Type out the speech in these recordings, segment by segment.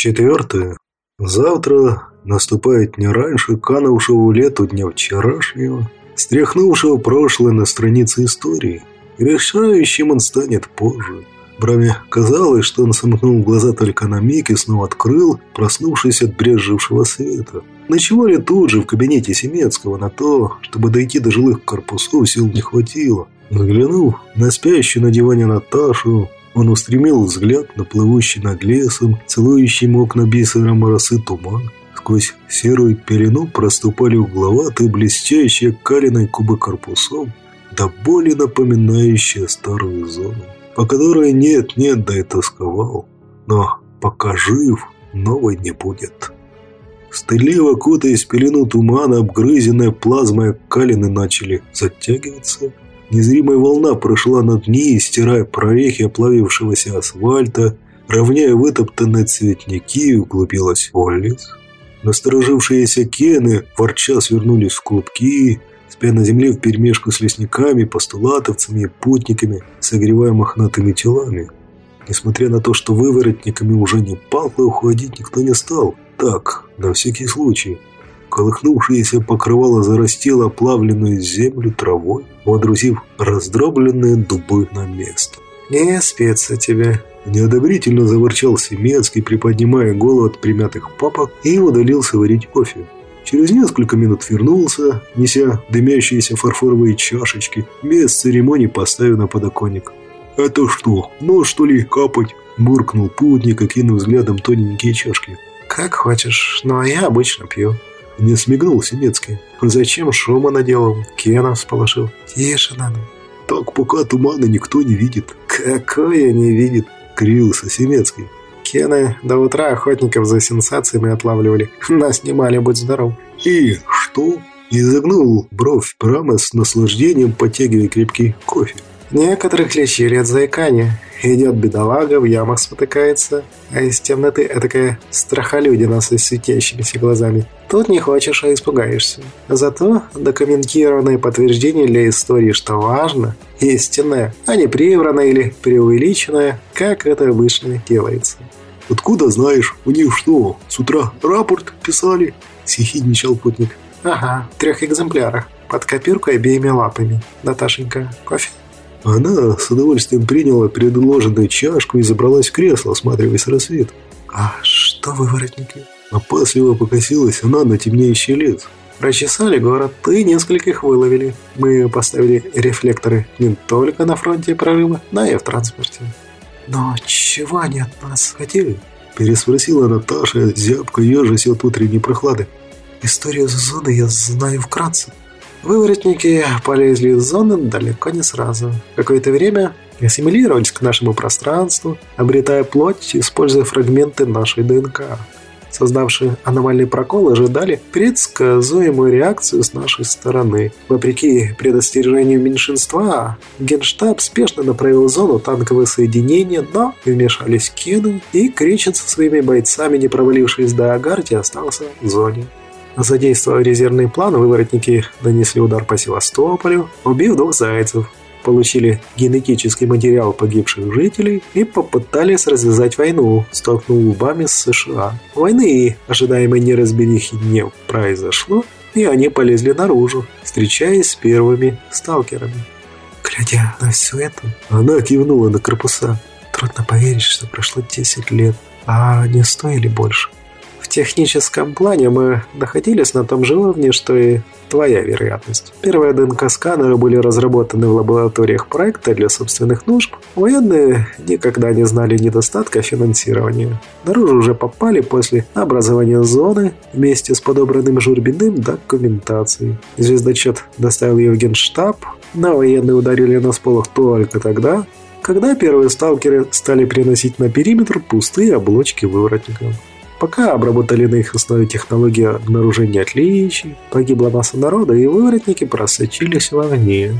Четвертое. Завтра наступает не раньше канувшего лету дня вчерашнего, стряхнувшего прошлое на странице истории. Решающим он станет позже. Браме казалось, что он сомкнул глаза только на миг и снова открыл, проснувшись от брежевшего света. Ночевали тут же в кабинете Семецкого на то, чтобы дойти до жилых корпусов сил не хватило. Взглянув на спящую на диване Наташу, он устремил взгляд на плывущий над лесом, целующий окна бисером росы туман. Сквозь серую пелену проступали угловатые, блестящие калиной кубы корпусов, до боли напоминающие старую зону, по которой нет-нет, да и тосковал. Но пока жив, новой не будет. Стыдливо кутаясь пелену тумана, обгрызенная плазмой калины начали затягиваться – Незримая волна прошла над ней, стирая прорехи оплавившегося асфальта, равняя вытоптанные цветники углубилась в лес. Насторожившиеся кены ворча свернулись в клубки, спя на земле вперемешку с лесниками, постулатовцами и путниками, согревая мохнатыми телами. Несмотря на то, что выворотниками уже не пахло, уходить никто не стал. Так, на всякий случай. Колыхнувшееся покрывало зарастило оплавленную землю травой, водрузив раздробленные дубы на место. «Не спится тебе», – неодобрительно заворчал Семецкий, приподнимая голову от примятых папок и удалился варить кофе. Через несколько минут вернулся, неся дымящиеся фарфоровые чашечки, без церемоний поставив на подоконник. «Это что, нож что ли капать?» – буркнул путник, окинув взглядом тоненькие чашки. «Как хочешь, но я обычно пью». Не смигнул Семецкий. Зачем шума наделал? Кена всполошил. Тише надо. Так пока тумана никто не видит. Какое не видит? Кривился Семецкий. Кены до утра охотников за сенсациями отлавливали. Нас снимали, будь здоров. И что? Изогнул бровь прямо с наслаждением, подтягивая крепкий кофе. Некоторых лечили от заикания. Идет бедолага, в ямах спотыкается, а из темноты этакая страхолюдина со светящимися глазами. Тут не хочешь, а испугаешься. Зато документированное подтверждение для истории, что важно, истинное, а не привранное или преувеличенное, как это обычно делается. «Откуда знаешь? У них что, с утра рапорт писали?» – съехидничал путник. «Ага, в трех экземплярах, под копирку обеими лапами. Наташенька, кофе?» Она с удовольствием приняла предложенную чашку и забралась в кресло, осматриваясь рассвет. «А что вы, воротники?» Опасливо покосилась она на темнеющий лес. «Прочесали город и нескольких выловили. Мы поставили рефлекторы не только на фронте прорыва, но и в транспорте». «Но чего они от нас хотели?» Переспросила Наташа, зябко ежась от утренней прохлады. «Историю зоны я знаю вкратце». Выворотники полезли из зоны далеко не сразу. Какое-то время ассимилировались к нашему пространству, обретая плоть, используя фрагменты нашей ДНК. Создавшие аномальный прокол ожидали предсказуемую реакцию с нашей стороны. Вопреки предостережению меньшинства, Генштаб спешно направил в зону танковые соединения, но вмешались кены, и Кричен со своими бойцами, не провалившись до Агарти, остался в зоне. Задействуя резервный план, выворотники нанесли удар по Севастополю, убив двух зайцев, получили генетический материал погибших жителей и попытались развязать войну, столкнув лбами с США. Войны, ожидаемой неразберихи, не произошло, и они полезли наружу, встречаясь с первыми сталкерами. Глядя на все это, она кивнула на корпуса. Трудно поверить, что прошло 10 лет, а не стоили больше. Техническом плане мы находились на том же уровне, что и твоя вероятность. Первые ДНК-сканеры были разработаны в лабораториях проекта для собственных нужд. Военные никогда не знали недостатка финансирования. Наружу уже попали после образования зоны вместе с подобранным Журбиным документацией. Звездочет доставил ее в генштаб, но военные ударили на сполох только тогда, когда первые сталкеры стали приносить на периметр пустые оболочки выворотников. Пока обработали на их основе технологии обнаружения отличий, погибла масса народа, и выворотники просочились в огне.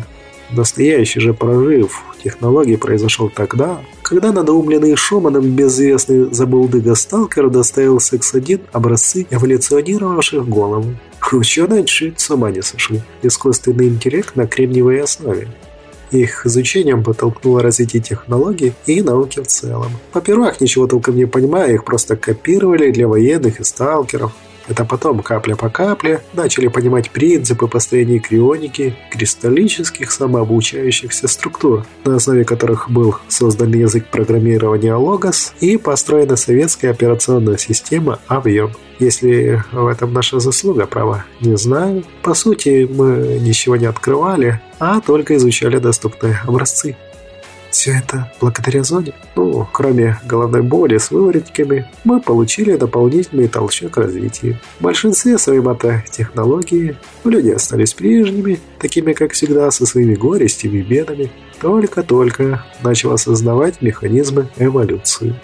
Настоящий же прорыв технологий произошел тогда, когда надоумленный Шуманом безвестный забулдыга-сталкер доставил секс-1 образцы эволюционировавших голову. Ученые чуть с ума не сошли. Искусственный интеллект на кремниевой основе. Их изучением подтолкнуло развитие технологий и науки в целом. Во-первых, ничего толком не понимая, их просто копировали для военных и сталкеров. Это потом, капля по капле, начали понимать принципы построения крионики, кристаллических самообучающихся структур, на основе которых был создан язык программирования Logos и построена советская операционная система Avion. Если в этом наша заслуга, право, не знаю. По сути, мы ничего не открывали, а только изучали доступные образцы. Все это благодаря зоне. Ну, кроме головной боли с выворотниками, мы получили дополнительный толчок развития. В большинстве своем это технологии. Люди остались прежними, такими как всегда, со своими горестями и бедами. Только-только начал осознавать механизмы эволюции.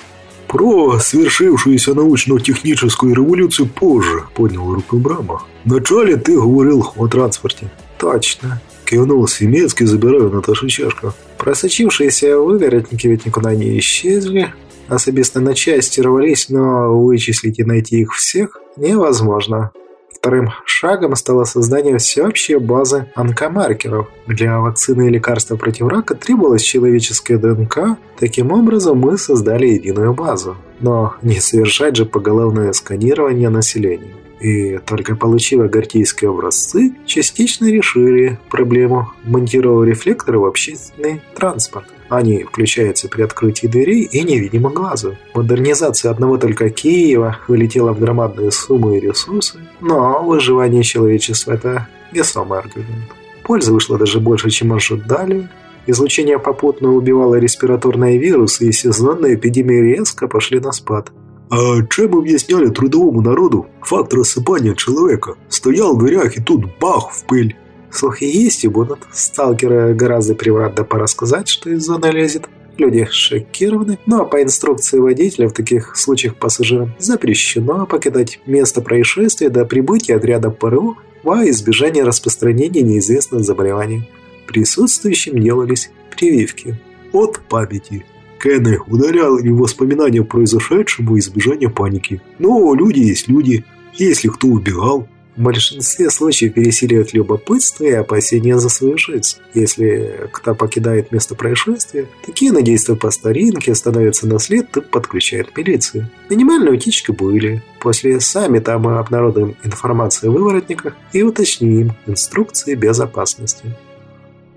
«Про свершившуюся научно-техническую революцию позже», — поднял руку Брама. «Вначале ты говорил о транспорте». «Точно. Кивнул Семецкий, забирая Наташу чашку. Просочившиеся выворотники ведь никуда не исчезли. Особенно на части рвались, но вычислить и найти их всех невозможно. Вторым шагом стало создание всеобщей базы онкомаркеров. Для вакцины и лекарства против рака требовалась человеческая ДНК. Таким образом, мы создали единую базу. Но не совершать же поголовное сканирование населения и только получив агартийские образцы, частично решили проблему, монтировав рефлекторы в общественный транспорт. Они включаются при открытии дверей и невидимо глазу. Модернизация одного только Киева вылетела в громадные суммы и ресурсы, но выживание человечества – это весомый аргумент. Польза вышла даже больше, чем ожидали. Излучение попутно убивало респираторные вирусы, и сезонные эпидемии резко пошли на спад – а чем объясняли трудовому народу факт рассыпания человека? Стоял в дверях и тут бах в пыль. Слухи есть и будут. Сталкеры гораздо превратно порассказать, что из зоны лезет. Люди шокированы, но по инструкции водителя в таких случаях пассажирам запрещено покидать место происшествия до прибытия отряда ПРУ во избежание распространения неизвестных заболеваний. Присутствующим делались прививки. От памяти. Кенны ударял в воспоминания о произошедшем во избежание паники. Но люди есть люди. Если кто убегал, в большинстве случаев пересиливает любопытство и опасения за свою жизнь. Если кто покидает место происшествия, такие на действия по старинке становятся на след и подключают милицию. Минимальные утечки были. После саммита мы обнародуем информацию о выворотниках и уточним инструкции безопасности.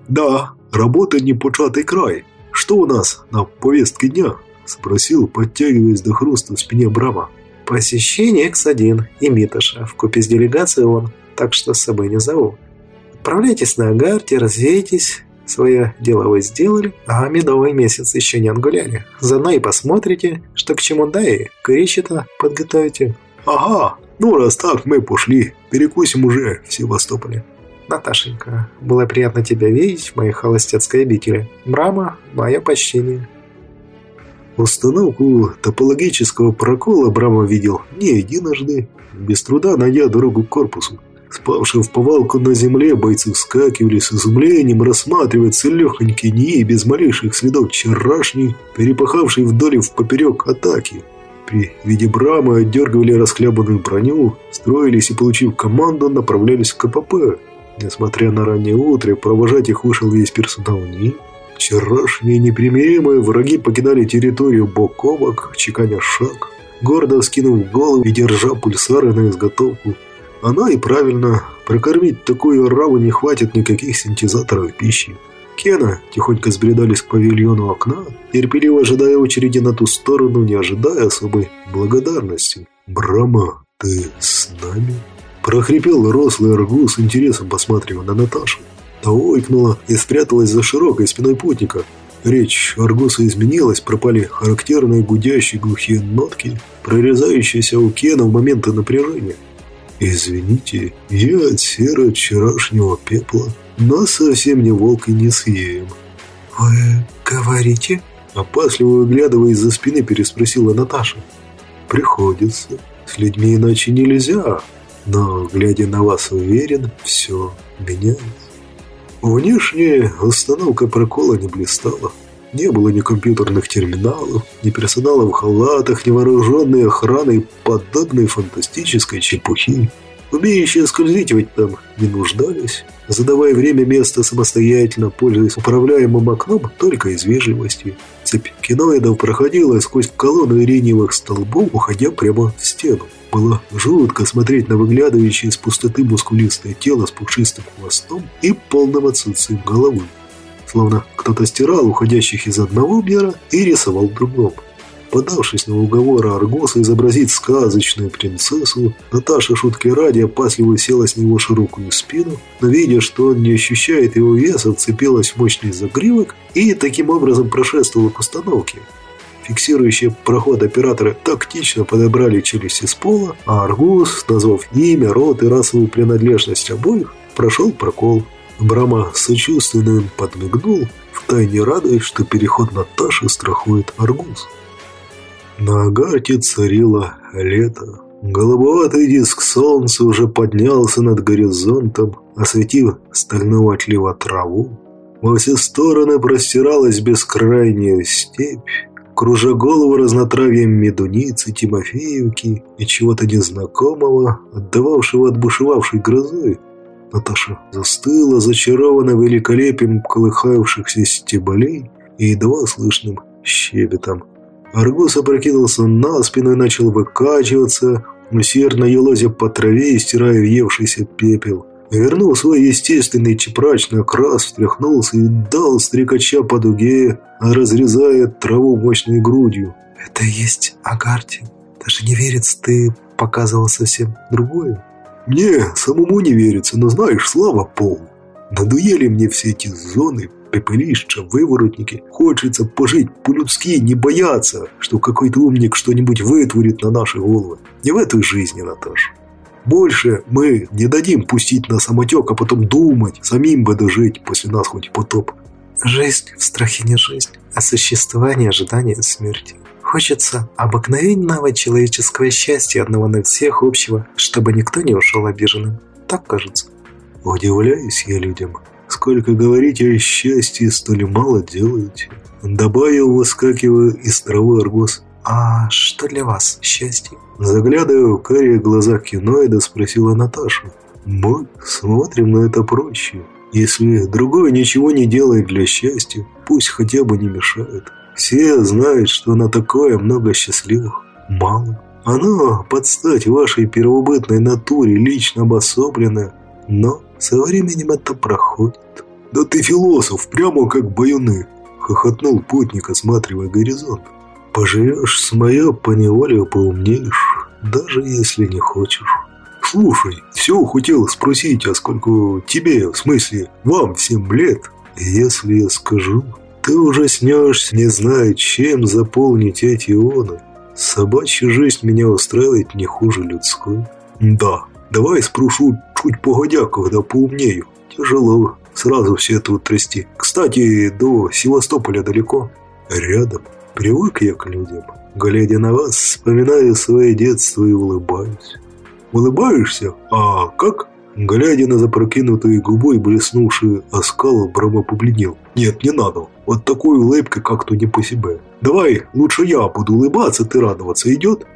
Да, работа не початый край. «Что у нас на повестке дня?» – спросил, подтягиваясь до хруста в спине Брама. «Посещение X1 и Митоша в купе с делегацией он, так что с собой не зову. Отправляйтесь на Агарте, развейтесь, Свое дело вы сделали, а медовый месяц еще не отгуляли. Заодно и посмотрите, что к чему, да и кричета подготовите. Ага, ну раз так, мы пошли. Перекусим уже в Севастополе. Наташенька, было приятно тебя видеть в моей холостяцкой обители. Брама, мое почтение». Установку топологического прокола Брама видел не единожды, без труда найдя дорогу к корпусу. Спавшие в повалку на земле бойцы вскакивали с изумлением, рассматривая целехонькие НИИ без малейших следов вчерашней, перепахавшей вдоль и поперек атаки. При виде Брамы отдергивали расхлябанную броню, строились и, получив команду, направлялись в КПП. Несмотря на раннее утро, провожать их вышел весь персонал НИИ. Вчерашние непримиримые враги покидали территорию бок о бок, чеканя шаг, гордо вскинув голову и держа пульсары на изготовку. Она и правильно, прокормить такую раву не хватит никаких синтезаторов пищи. Кена тихонько сбредались к павильону окна, терпеливо ожидая очереди на ту сторону, не ожидая особой благодарности. «Брама, ты с нами?» Прохрипел рослый аргус с интересом посматривая на Наташу. Та ойкнула и спряталась за широкой спиной путника. Речь Аргуса изменилась, пропали характерные гудящие глухие нотки, прорезающиеся у Кена в моменты напряжения. «Извините, я от серы вчерашнего пепла, но совсем не волк и не съем». «Вы говорите?» Опасливо выглядывая из-за спины, переспросила Наташа. «Приходится. С людьми иначе нельзя. Но, глядя на вас, уверен, все меняется. Внешне установка прокола не блистала. Не было ни компьютерных терминалов, ни персонала в халатах, ни вооруженной охраны и подобной фантастической чепухи. Умеющие скользить там не нуждались, задавая время место самостоятельно, пользуясь управляемым окном только из вежливости. Цепь киноидов проходила сквозь колонну ириневых столбов, уходя прямо в стену. Было жутко смотреть на выглядывающее из пустоты мускулистое тело с пушистым хвостом и полным отсутствием головы. Словно кто-то стирал уходящих из одного мира и рисовал в другом. Подавшись на уговоры Аргоса изобразить сказочную принцессу, Наташа шутки ради опасливо села с него широкую спину, но видя, что он не ощущает его веса, вцепилась в мощный загривок и таким образом прошествовала к установке. Фиксирующие проход операторы тактично подобрали челюсти с пола, а Аргус, назвав имя, род и расовую принадлежность обоих, прошел прокол. Брама сочувственно им подмигнул, втайне радуясь, что переход Наташи страхует Аргус. На Агарте царило лето. Голубоватый диск солнца уже поднялся над горизонтом, осветив стального траву. Во все стороны простиралась бескрайняя степь, кружа голову разнотравьем медуницы, тимофеевки и чего-то незнакомого, отдававшего отбушевавшей грозой. Наташа застыла, зачарована великолепием колыхавшихся стеблей и едва слышным щебетом. Аргус опрокинулся на спину и начал выкачиваться, усердно елозя по траве и стирая въевшийся пепел. Вернул свой естественный чепрачный окрас, встряхнулся и дал стрекача по дуге, разрезая траву мощной грудью. «Это и есть Агарти. Даже не верится, ты показывал совсем другое». «Мне самому не верится, но знаешь, слава пол. Надуели мне все эти зоны, пепелища, выворотники. Хочется пожить по-людски, не бояться, что какой-то умник что-нибудь вытворит на наши головы. Не в этой жизни, Наташа. Больше мы не дадим пустить на самотек, а потом думать, самим бы дожить после нас хоть потоп. Жизнь в страхе не жизнь, а существование ожидания смерти. Хочется обыкновенного человеческого счастья, одного на всех общего, чтобы никто не ушел обиженным. Так кажется. Удивляюсь я людям. Сколько говорите о счастье, столь мало делаете. Добавил, выскакивая из травы аргос. А что для вас счастье? Заглядывая в карие глаза киноида, спросила Наташа. Мы смотрим на это проще. Если другой ничего не делает для счастья, пусть хотя бы не мешает. Все знают, что на такое много счастливых. Мало. Оно под стать вашей первобытной натуре, лично обособленное, но со временем это проходит. «Да ты философ, прямо как баюны!» — хохотнул путник, осматривая горизонт. Поживешь с моё, поневоле поумнеешь, даже если не хочешь. Слушай, все хотел спросить, а сколько тебе, в смысле, вам всем лет? Если я скажу, ты уже снешься, не зная, чем заполнить эти ионы. Собачья жизнь меня устраивает не хуже людской. Да, давай спрошу чуть погодя, когда поумнею. Тяжело сразу все это утрясти. Кстати, до Севастополя далеко. Рядом. Привык я к людям. Глядя на вас, вспоминаю свое детство и улыбаюсь. Улыбаешься? А как? Глядя на запрокинутые губы и блеснувшие оскал, Брама побледнел. Нет, не надо. Вот такой улыбкой как-то не по себе. Давай, лучше я буду улыбаться, ты радоваться. Идет?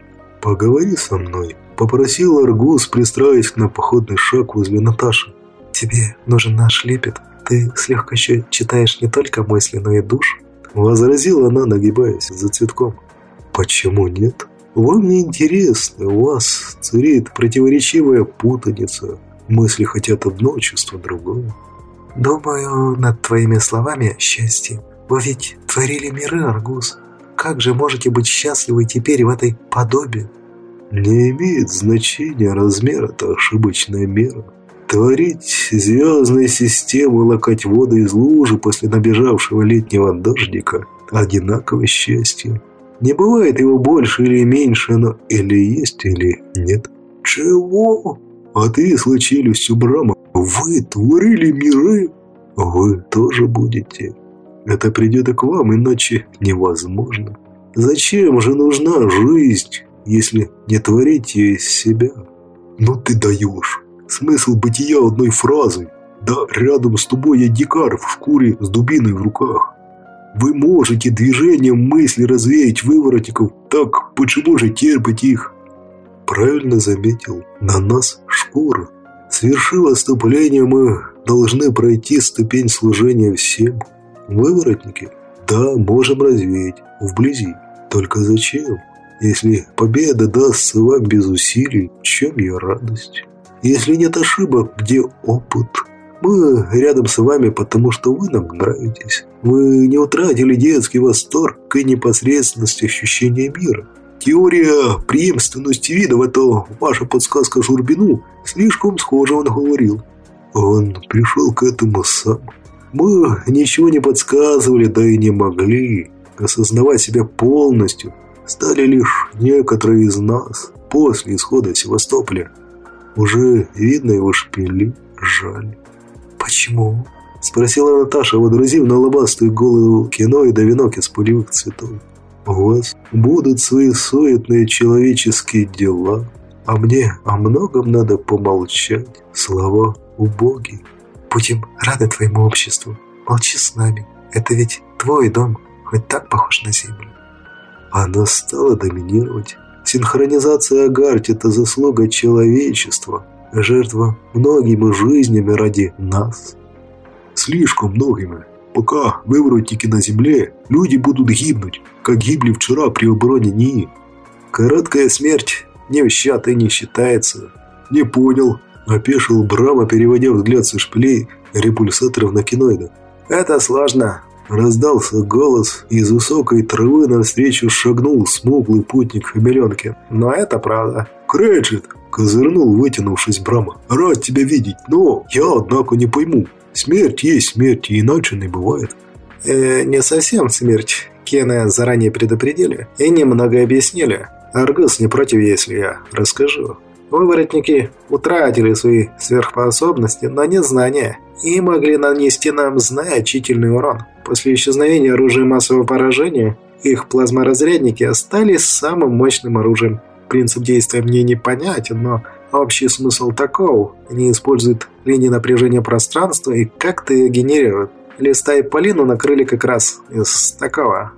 Поговори со мной. Попросил Аргус, пристраиваясь на походный шаг возле Наташи. Тебе нужен наш лепет. Ты слегка еще читаешь не только мысли, но и душ. Возразила она, нагибаясь за цветком. «Почему нет? Вам не интересно, у вас царит противоречивая путаница. Мысли хотят одно, чувство другое». «Думаю над твоими словами счастье. Вы ведь творили миры, Аргус. Как же можете быть счастливы теперь в этой подобии?» «Не имеет значения размер, это ошибочная мера. Творить звездные системы, лакать воду из лужи после набежавшего летнего дождика – одинаковое счастье. Не бывает его больше или меньше, но или есть, или нет. Чего? А ты с челюстью Брама. Вы творили миры. Вы тоже будете. Это придет и к вам, иначе невозможно. Зачем же нужна жизнь, если не творить ее из себя? Ну ты даешь. Смысл бытия одной фразы. Да рядом с тобой я дикарь в шкуре с дубиной в руках. Вы можете движением мысли развеять выворотников, так почему же терпеть их? правильно заметил, на нас шкура. Свершив оступление, мы должны пройти ступень служения всем. Выворотники? Да, можем развеять. Вблизи. Только зачем? Если победа дастся вам без усилий, чем я радость? Если нет ошибок, где опыт? Мы рядом с вами, потому что вы нам нравитесь. Вы не утратили детский восторг и непосредственность ощущения мира. Теория преемственности видов – это ваша подсказка Журбину. Слишком схоже он говорил. Он пришел к этому сам. Мы ничего не подсказывали, да и не могли. Осознавать себя полностью стали лишь некоторые из нас после исхода Севастополя. Уже видно его шпили, жаль. «Почему?» – спросила Наташа, водрузив на лобастую голову кино и до венок из полевых цветов. «У вас будут свои суетные человеческие дела, а мне о многом надо помолчать. Слова убогие. Будем рады твоему обществу. Молчи с нами. Это ведь твой дом, хоть так похож на землю». Она стала доминировать. Синхронизация Агарти – это заслуга человечества, жертва многими жизнями ради нас. Слишком многими. Пока выворотники на земле, люди будут гибнуть, как гибли вчера при обороне НИИ. Короткая смерть не в счет и не считается. Не понял, опешил Брама, переводя взгляд со шпилей репульсаторов на киноида. Это сложно. Раздался голос, из высокой травы навстречу шагнул смуглый путник Хамеленки. Но это правда. Кречет! Козырнул, вытянувшись Брама. «Рад тебя видеть, но я, однако, не пойму. Смерть есть смерть, и иначе не бывает». Э, «Не совсем смерть. Кена заранее предупредили и немного объяснили. Аргус не против, если я расскажу. Выворотники утратили свои сверхспособности, но не знания, и могли нанести нам значительный урон. После исчезновения оружия массового поражения их плазморазрядники остались самым мощным оружием Принцип действия мне непонятен, но общий смысл таков. Они используют линии напряжения пространства и как-то ее генерируют. Листа и Полину накрыли как раз из такого.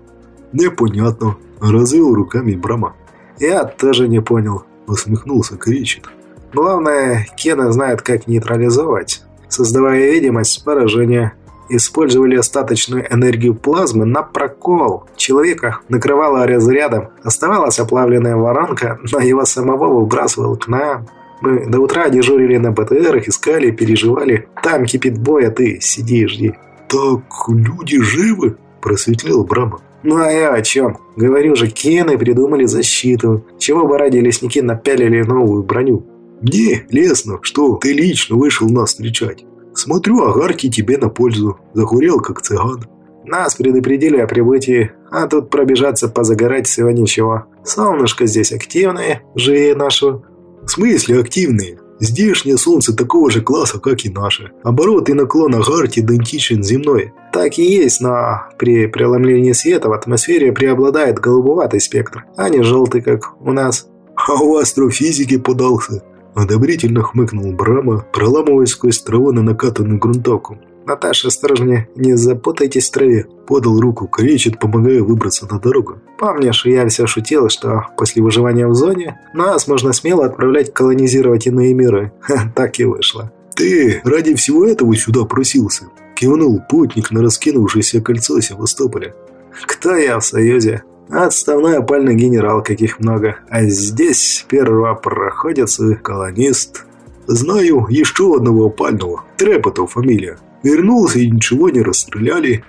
«Непонятно», – развел руками Брама. «Я тоже не понял», – усмехнулся Кричит. «Главное, Кена знает, как нейтрализовать, создавая видимость поражения использовали остаточную энергию плазмы на прокол. Человека накрывало разрядом, оставалась оплавленная воронка, но его самого выбрасывал к нам. Мы до утра дежурили на БТРах, искали, переживали. Там кипит бой, а ты сиди и жди. «Так люди живы?» – просветлел Брама. «Ну а я о чем? Говорю же, Кены придумали защиту. Чего бы ради лесники напялили новую броню?» «Мне лестно, что ты лично вышел нас встречать. Смотрю, агарки тебе на пользу. Захурел, как цыган. Нас предупредили о прибытии, а тут пробежаться, позагорать всего ничего. Солнышко здесь активное, живее нашего. В смысле активные? Здешнее солнце такого же класса, как и наше. Оборот и наклон агарти идентичен земной. Так и есть, но при преломлении света в атмосфере преобладает голубоватый спектр, а не желтый, как у нас. А у астрофизики подался. Одобрительно хмыкнул Брама, проламываясь сквозь траву на накатанную грунтовку. «Наташа, осторожнее, не запутайтесь в траве», – подал руку кречет, помогая выбраться на дорогу. «Помнишь, я все шутил, что после выживания в зоне нас можно смело отправлять колонизировать иные миры. Ха, так и вышло». «Ты ради всего этого сюда просился?» – кивнул путник на раскинувшееся кольцо Севастополя. «Кто я в Союзе? Отставной опальный генерал, каких много. А здесь первопроходец и колонист. Знаю еще одного опального. Трепотов фамилия. Вернулся и ничего не расстреляли.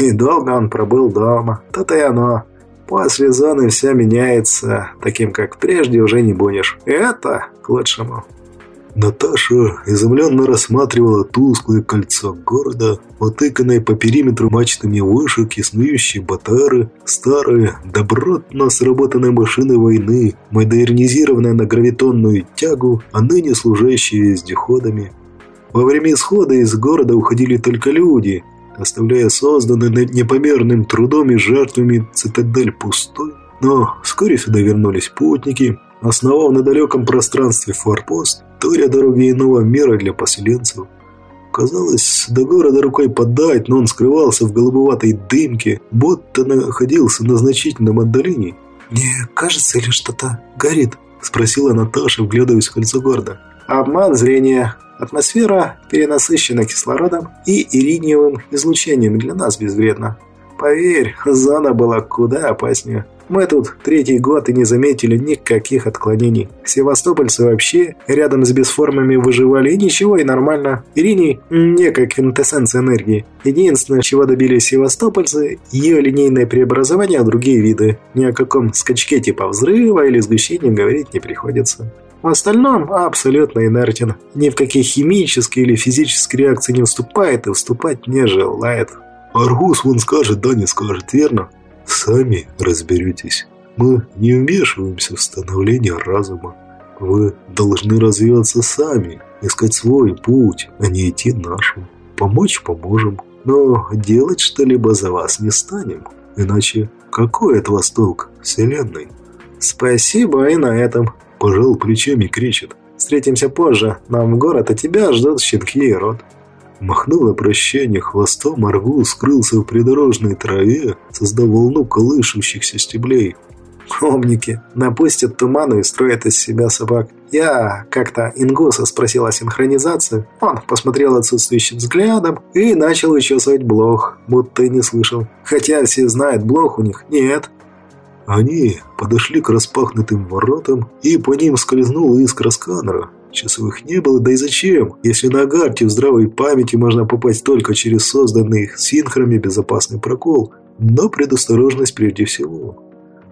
И долго он пробыл дома. То-то и оно. После зоны все меняется. Таким, как прежде, уже не будешь. Это к лучшему. Наташа изумленно рассматривала тусклое кольцо города, утыканное по периметру мачтами вышек и снующие батары, старые, добротно сработанные машины войны, модернизированные на гравитонную тягу, а ныне служащие вездеходами. Во время исхода из города уходили только люди, оставляя созданный непомерным трудом и жертвами цитадель пустой. Но вскоре сюда вернулись путники, основав на далеком пространстве форпост, Торя дороги иного мира для поселенцев. Казалось, до города рукой подать, но он скрывался в голубоватой дымке, будто находился на значительном отдалении. «Мне кажется, или что-то горит?» – спросила Наташа, вглядываясь в кольцо города. «Обман зрения. Атмосфера перенасыщена кислородом и ириниевым излучением для нас безвредна. Поверь, зона была куда опаснее. Мы тут третий год и не заметили никаких отклонений. Севастопольцы вообще рядом с бесформами выживали и ничего, и нормально. Ирини не как квинтэссенция энергии. Единственное, чего добились севастопольцы, ее линейное преобразование, а другие виды. Ни о каком скачке типа взрыва или сгущения говорить не приходится. В остальном абсолютно инертен. Ни в какие химические или физические реакции не уступает и уступать не желает. Аргус вон скажет, да не скажет, верно? Сами разберетесь. Мы не вмешиваемся в становление разума. Вы должны развиваться сами, искать свой путь, а не идти нашим. Помочь поможем, но делать что-либо за вас не станем. Иначе какой от вас толк Вселенной? Спасибо и на этом. Пожал плечами кричит. Встретимся позже. Нам в город, а тебя ждут щенки и рот. Махнул на прощание хвостом, Аргул скрылся в придорожной траве, создав волну колышущихся стеблей. Умники, напустят туману и строят из себя собак. Я как-то Ингуса спросил о. Он посмотрел отсутствующим взглядом и начал вычесывать блох, будто и не слышал. Хотя все знают, блох у них нет. Они подошли к распахнутым воротам, и по ним скользнула искра сканера. Часовых не было, да и зачем, если на Агарте в здравой памяти можно попасть только через созданный их безопасный прокол, но предосторожность прежде всего.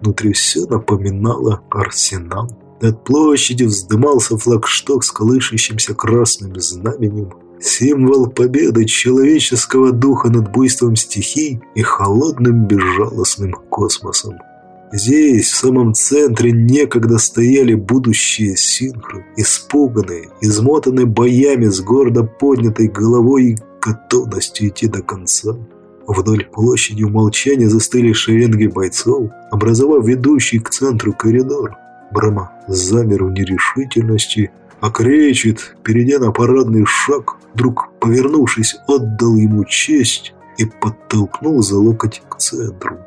Внутри все напоминало арсенал. Над площадью вздымался флагшток с колышущимся красным знаменем. Символ победы человеческого духа над буйством стихий и холодным безжалостным космосом. Здесь, в самом центре, некогда стояли будущие синхры, испуганные, измотанные боями с гордо поднятой головой и готовностью идти до конца. Вдоль площади умолчания застыли шеренги бойцов, образовав ведущий к центру коридор. Брама замер в нерешительности, а кречет, перейдя на парадный шаг, вдруг, повернувшись, отдал ему честь и подтолкнул за локоть к центру.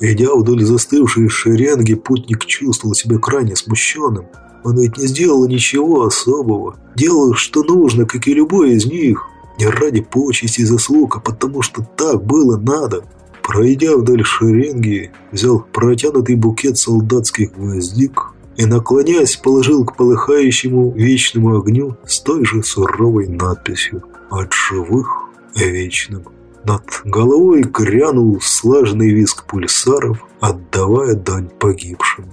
Идя вдоль застывшей шеренги, путник чувствовал себя крайне смущенным. Он ведь не сделал ничего особого. Делал, что нужно, как и любой из них. Не ради почести и заслуг, а потому что так было надо. Пройдя вдоль шеренги, взял протянутый букет солдатских гвоздик и, наклоняясь, положил к полыхающему вечному огню с той же суровой надписью «От живых вечным». Над головой грянул слаженный виск пульсаров, отдавая дань погибшим.